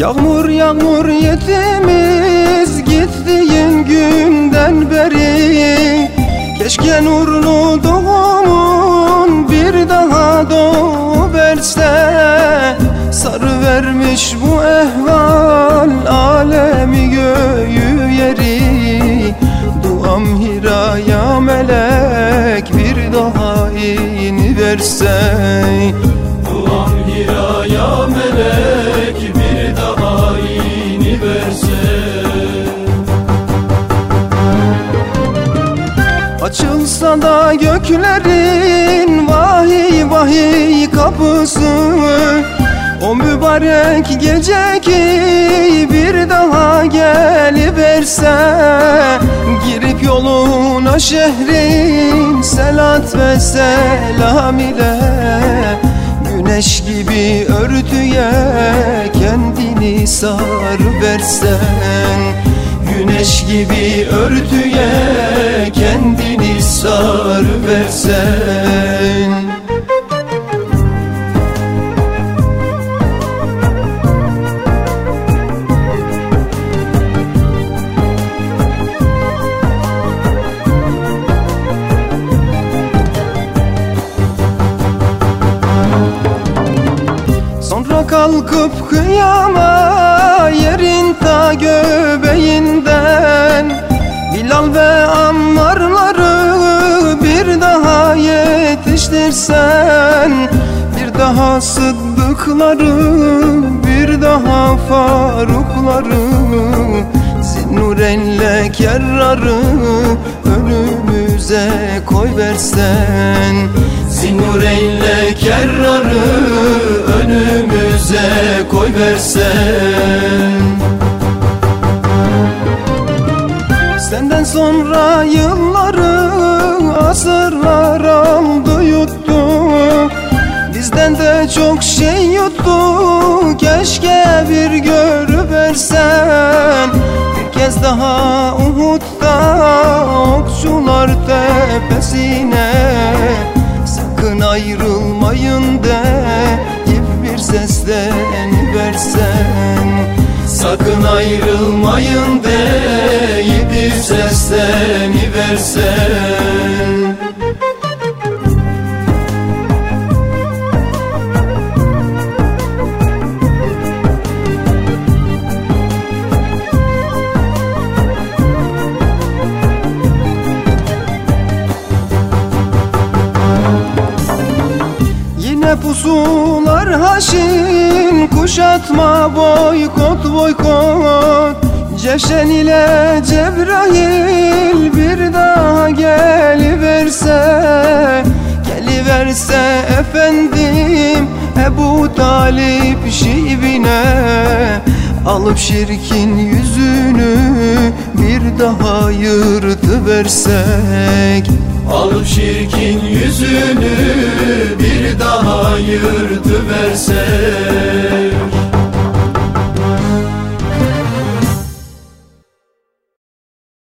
Yağmur yağmur yetimiz gittiğin günden beri Keşke nurlu vermiş bu ehval alemi göğü yeri. Duam hiraya melek bir daha ini verse Duam hiraya melek bir daha ini verse Açılsa da göklerin vahiy vahiy kapısı mübarek gece ki bir daha geliverse Girip yoluna şehrin selat ve selam ile Güneş gibi örtüye kendini sar versen Güneş gibi örtüye kendini sar versen kalkıp kıyama yerin ta göbeğinden. Bilal ve Ammarları bir daha yetiştirsen Bir daha Sıddıkları bir daha Farukları Zinnurenle Kerrar'ı önümüze koy versen Zinnurenle Kerrar'ı önümüze koy versen Senden sonra yılları asırlar aldı yuttu. Bizden de çok şey yuttu Keşke bir görüversen. Bir kez daha Uhud'da okçular seslen versen Sakın ayrılmayın deyip bir sesleni versen. Pusular haşin Kuşatma boykot boykot Ceşen ile Cebrail bir daha geliverse Geliverse efendim Ebu Talip şibine Alıp şirkin yüzünü bir daha yırtıversek. Alıp şirkin yüzünü bir daha yırtıversek